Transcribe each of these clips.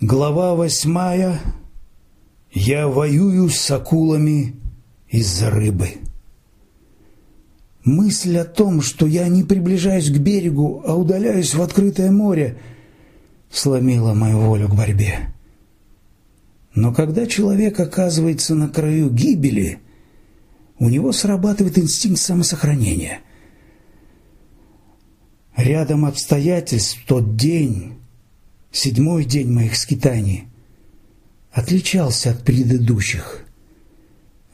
Глава восьмая. Я воюю с акулами из-за рыбы. Мысль о том, что я не приближаюсь к берегу, а удаляюсь в открытое море, сломила мою волю к борьбе. Но когда человек оказывается на краю гибели, у него срабатывает инстинкт самосохранения. Рядом обстоятельств тот день седьмой день моих скитаний отличался от предыдущих.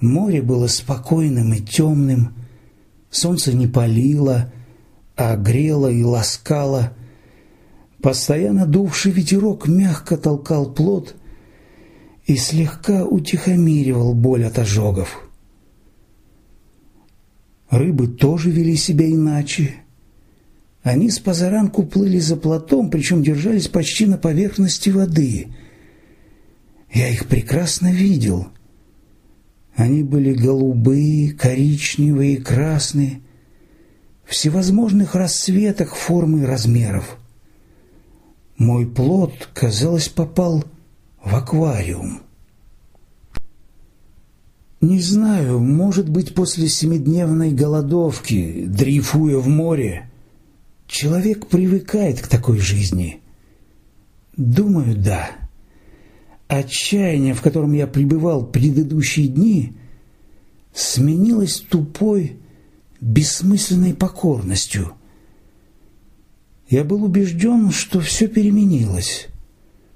Море было спокойным и темным, солнце не палило, а грело и ласкало. Постоянно дувший ветерок мягко толкал плод и слегка утихомиривал боль от ожогов. Рыбы тоже вели себя иначе. Они с позаранку плыли за плотом, причем держались почти на поверхности воды. Я их прекрасно видел. Они были голубые, коричневые, красные, всевозможных расцветок, формы и размеров. Мой плод, казалось, попал в аквариум. Не знаю, может быть, после семидневной голодовки, дрейфуя в море, Человек привыкает к такой жизни. Думаю, да. Отчаяние, в котором я пребывал предыдущие дни, сменилось тупой, бессмысленной покорностью. Я был убежден, что все переменилось,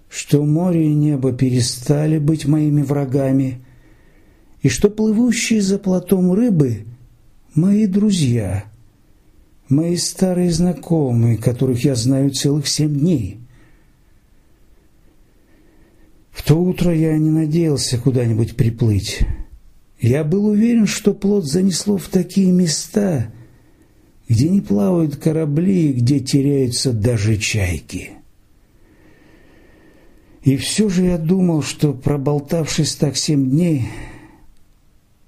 что море и небо перестали быть моими врагами, и что плывущие за платом рыбы – мои друзья – мои старые знакомые, которых я знаю целых семь дней. В то утро я не надеялся куда-нибудь приплыть. Я был уверен, что плод занесло в такие места, где не плавают корабли и где теряются даже чайки. И все же я думал, что, проболтавшись так семь дней,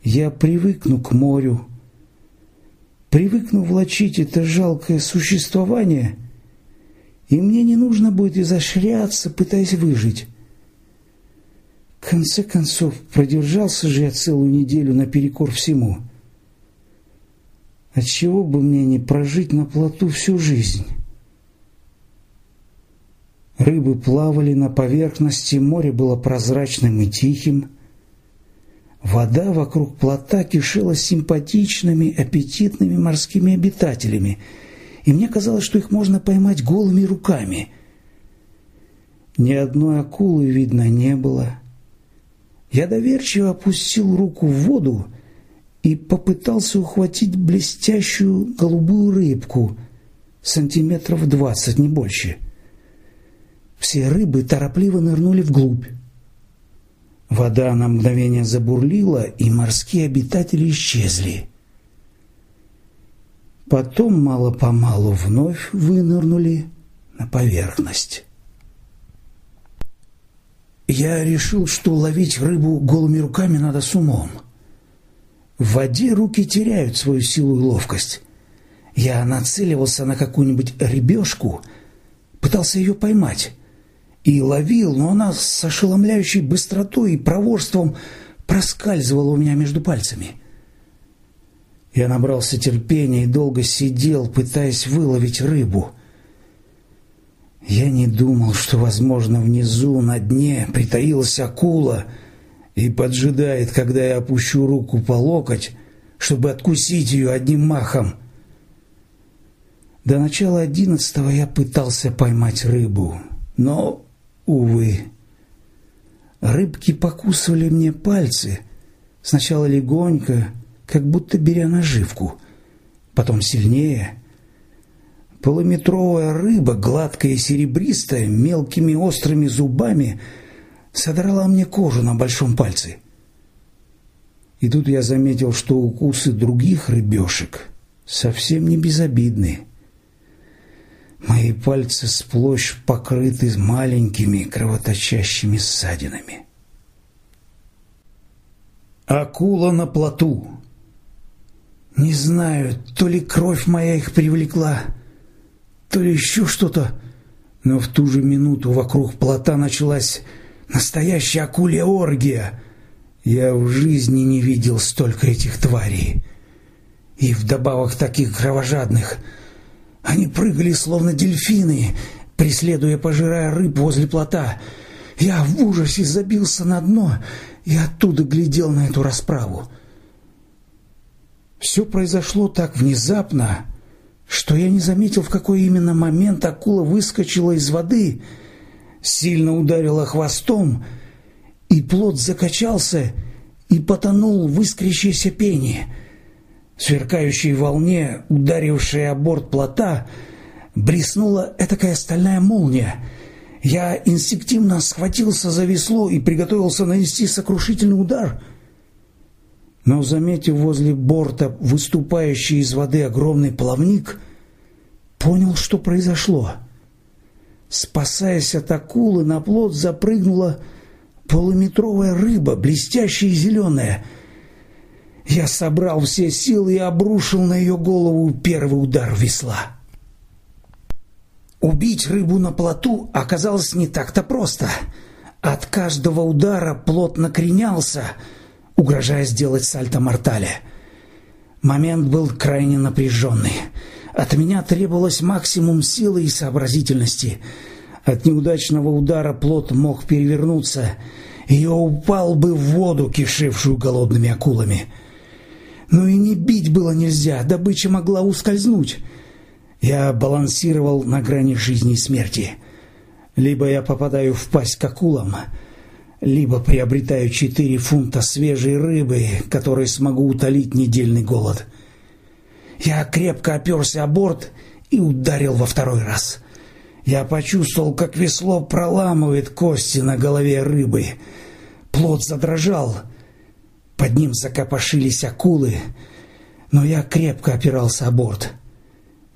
я привыкну к морю, привыкну влачить это жалкое существование, и мне не нужно будет изощряться, пытаясь выжить. В конце концов, продержался же я целую неделю наперекор всему. Отчего бы мне не прожить на плоту всю жизнь? Рыбы плавали на поверхности, море было прозрачным и тихим. Вода вокруг плота кишела симпатичными, аппетитными морскими обитателями, и мне казалось, что их можно поймать голыми руками. Ни одной акулы видно не было. Я доверчиво опустил руку в воду и попытался ухватить блестящую голубую рыбку сантиметров двадцать, не больше. Все рыбы торопливо нырнули вглубь. Вода на мгновение забурлила, и морские обитатели исчезли. Потом мало-помалу вновь вынырнули на поверхность. Я решил, что ловить рыбу голыми руками надо с умом. В воде руки теряют свою силу и ловкость. Я нацеливался на какую-нибудь рыбешку, пытался ее поймать и ловил, но она с ошеломляющей быстротой и проворством проскальзывала у меня между пальцами. Я набрался терпения и долго сидел, пытаясь выловить рыбу. Я не думал, что, возможно, внизу, на дне, притаилась акула и поджидает, когда я опущу руку по локоть, чтобы откусить ее одним махом. До начала одиннадцатого я пытался поймать рыбу, но Увы. Рыбки покусывали мне пальцы, сначала легонько, как будто беря наживку, потом сильнее. Полуметровая рыба, гладкая и серебристая, мелкими острыми зубами, содрала мне кожу на большом пальце. И тут я заметил, что укусы других рыбешек совсем не безобидны. Мои пальцы сплошь покрыты маленькими кровоточащими ссадинами. Акула на плоту. Не знаю, то ли кровь моя их привлекла, то ли еще что-то, Но в ту же минуту вокруг плота началась настоящая акулья оргия. Я в жизни не видел столько этих тварей. И вдобавок таких кровожадных. Они прыгали, словно дельфины, преследуя, пожирая рыб возле плота. Я в ужасе забился на дно и оттуда глядел на эту расправу. Все произошло так внезапно, что я не заметил, в какой именно момент акула выскочила из воды, сильно ударила хвостом, и плот закачался и потонул в искрящейся пене. Сверкающей волне, ударившей о борт плота, блеснула этакая стальная молния. Я инстинктивно схватился за весло и приготовился нанести сокрушительный удар. Но, заметив возле борта выступающий из воды огромный плавник, понял, что произошло. Спасаясь от акулы, на плот запрыгнула полуметровая рыба, блестящая и зеленая — я собрал все силы и обрушил на ее голову первый удар весла. Убить рыбу на плоту оказалось не так-то просто. От каждого удара плот накренялся, угрожая сделать сальто-мортале. Момент был крайне напряженный. От меня требовалось максимум силы и сообразительности. От неудачного удара плот мог перевернуться, и я упал бы в воду, кишевшую голодными акулами. Но и не бить было нельзя, добыча могла ускользнуть. Я балансировал на грани жизни и смерти. Либо я попадаю в пасть к акулам, либо приобретаю четыре фунта свежей рыбы, которой смогу утолить недельный голод. Я крепко оперся о борт и ударил во второй раз. Я почувствовал, как весло проламывает кости на голове рыбы. Плот задрожал — под ним закопошились акулы, но я крепко опирался о борт.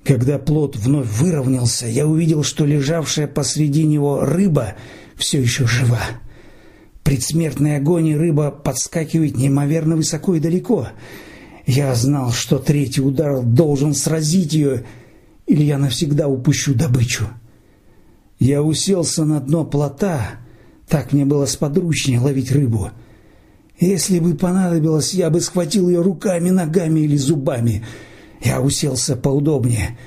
Когда плот вновь выровнялся, я увидел, что лежавшая посреди него рыба все еще жива. Предсмертной агонии рыба подскакивает неимоверно высоко и далеко. Я знал, что третий удар должен сразить ее, или я навсегда упущу добычу. Я уселся на дно плота, так мне было сподручнее ловить рыбу — если бы понадобилось, я бы схватил ее руками, ногами или зубами. Я уселся поудобнее,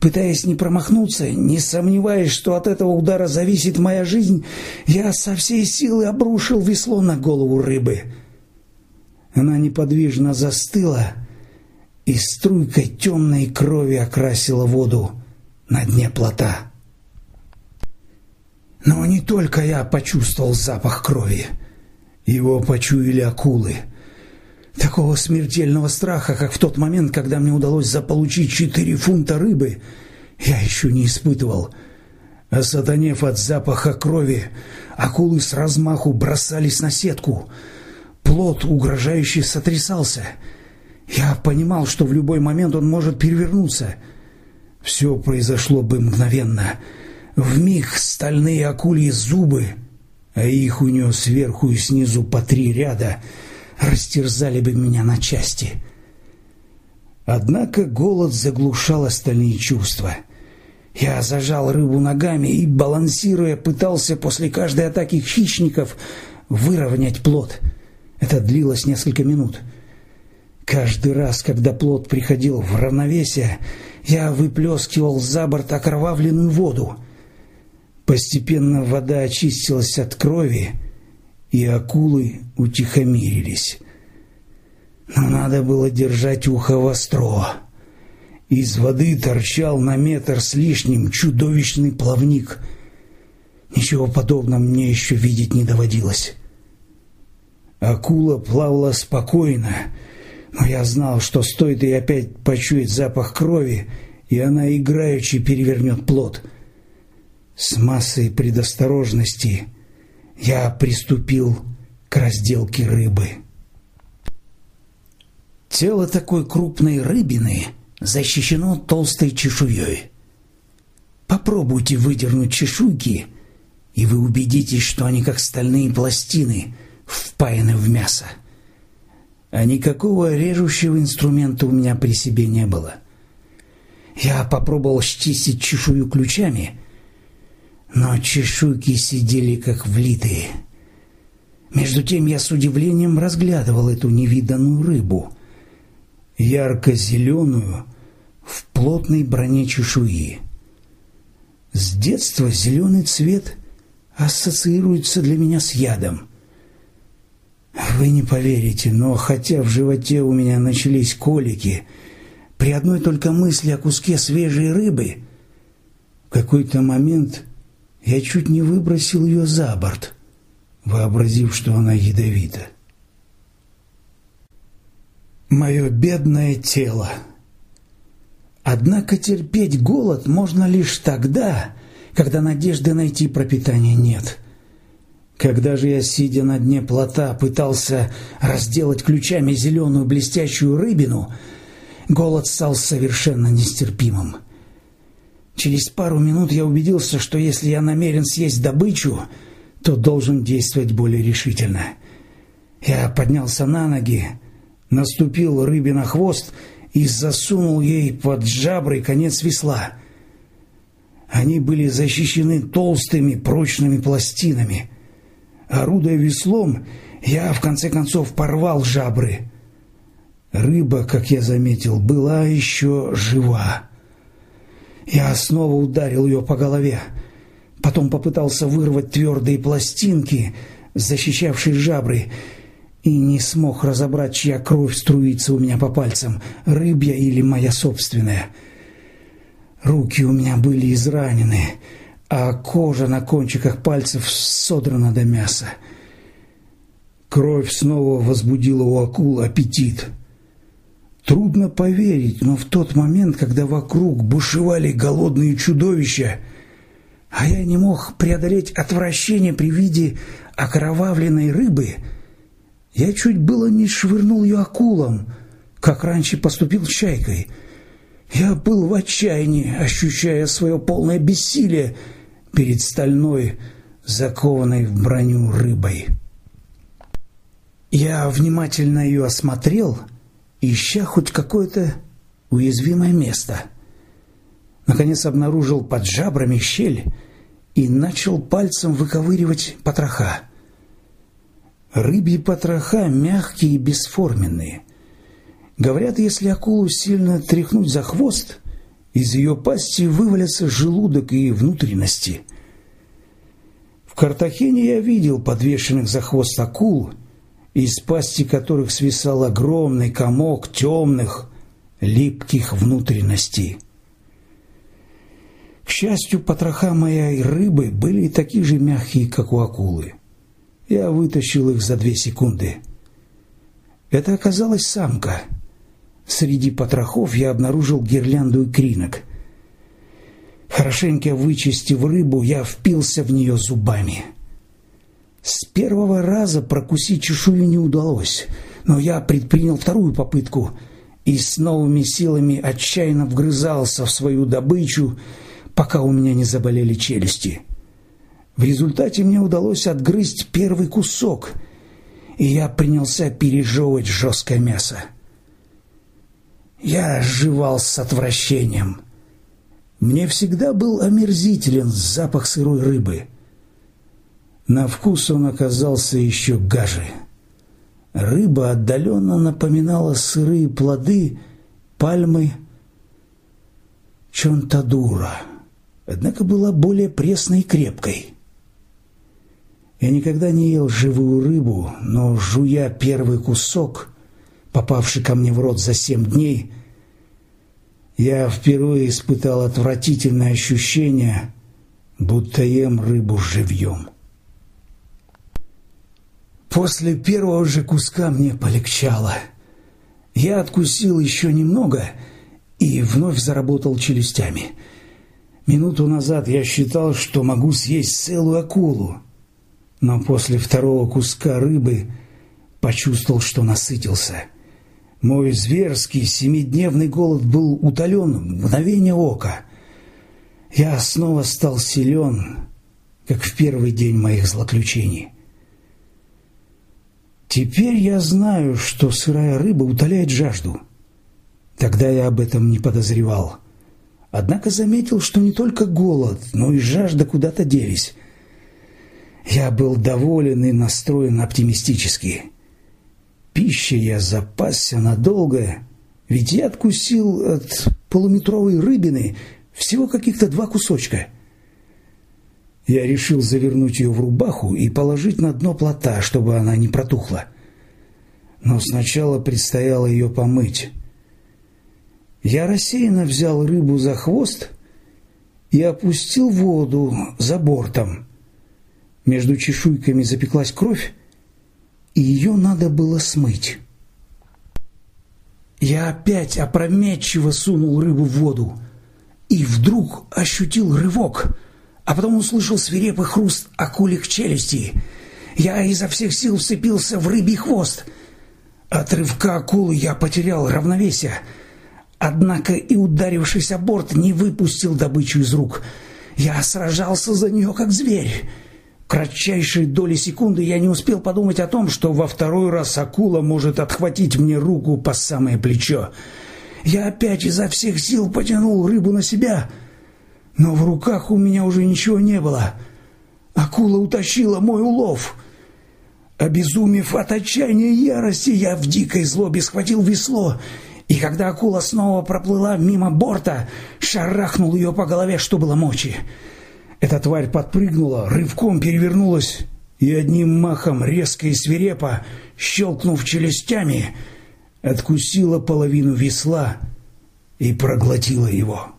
пытаясь не промахнуться, не сомневаясь, что от этого удара зависит моя жизнь, я со всей силы обрушил весло на голову рыбы. Она неподвижно застыла, и струйкой темной крови окрасила воду на дне плота. Но не только я почувствовал запах крови. Его почуяли акулы. Такого смертельного страха, как в тот момент, когда мне удалось заполучить четыре фунта рыбы, я еще не испытывал. Осатанев от запаха крови, акулы с размаху бросались на сетку. Плот угрожающе сотрясался. Я понимал, что в любой момент он может перевернуться. Все произошло бы мгновенно. В миг стальные акульи зубы а их у нее сверху и снизу по три ряда, растерзали бы меня на части. Однако голод заглушал остальные чувства. Я зажал рыбу ногами и, балансируя, пытался после каждой атаки хищников выровнять плод. Это длилось несколько минут. Каждый раз, когда плод приходил в равновесие, я выплескивал за борт окровавленную воду. Постепенно вода очистилась от крови, и акулы утихомирились. Но надо было держать ухо востро. Из воды торчал на метр с лишним чудовищный плавник. Ничего подобного мне еще видеть не доводилось. Акула плавала спокойно, но я знал, что стоит ей опять почуять запах крови, и она играючи перевернет плод — с массой предосторожности я приступил к разделке рыбы. Тело такой крупной рыбины защищено толстой чешуей. Попробуйте выдернуть чешуйки, и вы убедитесь, что они как стальные пластины впаяны в мясо. А никакого режущего инструмента у меня при себе не было. Я попробовал счистить чешую ключами – но чешуйки сидели как влитые. Между тем я с удивлением разглядывал эту невиданную рыбу, ярко-зеленую, в плотной броне чешуи. С детства зеленый цвет ассоциируется для меня с ядом. Вы не поверите, но хотя в животе у меня начались колики, при одной только мысли о куске свежей рыбы, в какой-то момент я чуть не выбросил ее за борт, вообразив, что она ядовита. Мое бедное тело. Однако терпеть голод можно лишь тогда, когда надежды найти пропитание нет. Когда же я, сидя на дне плота, пытался разделать ключами зеленую блестящую рыбину, голод стал совершенно нестерпимым. Через пару минут я убедился, что если я намерен съесть добычу, то должен действовать более решительно. Я поднялся на ноги, наступил рыбе на хвост и засунул ей под жабры конец весла. Они были защищены толстыми прочными пластинами. Орудуя веслом, я в конце концов порвал жабры. Рыба, как я заметил, была еще жива. Я снова ударил ее по голове. Потом попытался вырвать твердые пластинки, защищавшие жабры, и не смог разобрать, чья кровь струится у меня по пальцам, рыбья или моя собственная. Руки у меня были изранены, а кожа на кончиках пальцев содрана до мяса. Кровь снова возбудила у акул аппетит. Трудно поверить, но в тот момент, когда вокруг бушевали голодные чудовища, а я не мог преодолеть отвращение при виде окровавленной рыбы, я чуть было не швырнул ее акулам, как раньше поступил с чайкой. Я был в отчаянии, ощущая свое полное бессилие перед стальной, закованной в броню рыбой. Я внимательно ее осмотрел — ища хоть какое-то уязвимое место. Наконец обнаружил под жабрами щель и начал пальцем выковыривать потроха. Рыбьи потроха мягкие и бесформенные. Говорят, если акулу сильно тряхнуть за хвост, из ее пасти вывалятся желудок и внутренности. В Картахене я видел подвешенных за хвост акул – из пасти которых свисал огромный комок темных, липких внутренностей. К счастью, потроха моей рыбы были такие же мягкие, как у акулы. Я вытащил их за две секунды. Это оказалась самка. Среди потрохов я обнаружил гирлянду икринок. Хорошенько вычистив рыбу, я впился в нее зубами. С первого раза прокусить чешую не удалось, но я предпринял вторую попытку и с новыми силами отчаянно вгрызался в свою добычу, пока у меня не заболели челюсти. В результате мне удалось отгрызть первый кусок, и я принялся пережевывать жесткое мясо. Я жевал с отвращением. Мне всегда был омерзителен запах сырой рыбы — на вкус он оказался еще гаже. Рыба отдаленно напоминала сырые плоды пальмы чонтадура, однако была более пресной и крепкой. Я никогда не ел живую рыбу, но, жуя первый кусок, попавший ко мне в рот за семь дней, я впервые испытал отвратительное ощущение, будто ем рыбу живьем. После первого же куска мне полегчало. Я откусил еще немного и вновь заработал челюстями. Минуту назад я считал, что могу съесть целую акулу, но после второго куска рыбы почувствовал, что насытился. Мой зверский семидневный голод был утолен в мгновение ока. Я снова стал силен, как в первый день моих злоключений. Теперь я знаю, что сырая рыба утоляет жажду. Тогда я об этом не подозревал. однако заметил, что не только голод, но и жажда куда-то делись. Я был доволен и настроен оптимистически. Пищей я запасся надолго, ведь я откусил от полуметровой рыбины всего каких-то два кусочка. Я решил завернуть ее в рубаху и положить на дно плота, чтобы она не протухла. Но сначала предстояло ее помыть. Я рассеянно взял рыбу за хвост и опустил воду за бортом. Между чешуйками запеклась кровь, и ее надо было смыть. Я опять опрометчиво сунул рыбу в воду и вдруг ощутил рывок, а потом услышал свирепый хруст акулик челюсти. Я изо всех сил вцепился в рыбий хвост. От рывка акулы я потерял равновесие, однако и ударившись о борт не выпустил добычу из рук. Я сражался за нее, как зверь кратчайшей доли секунды я не успел подумать о том, что во второй раз акула может отхватить мне руку по самое плечо. Я опять изо всех сил потянул рыбу на себя, но в руках у меня уже ничего не было. Акула утащила мой улов. Обезумев от отчаяния и ярости, я в дикой злобе схватил весло, и когда акула снова проплыла мимо борта, шарахнул ее по голове, что было мочи. Эта тварь подпрыгнула, рывком перевернулась и одним махом, резко и свирепо, щелкнув челюстями, откусила половину весла и проглотила его.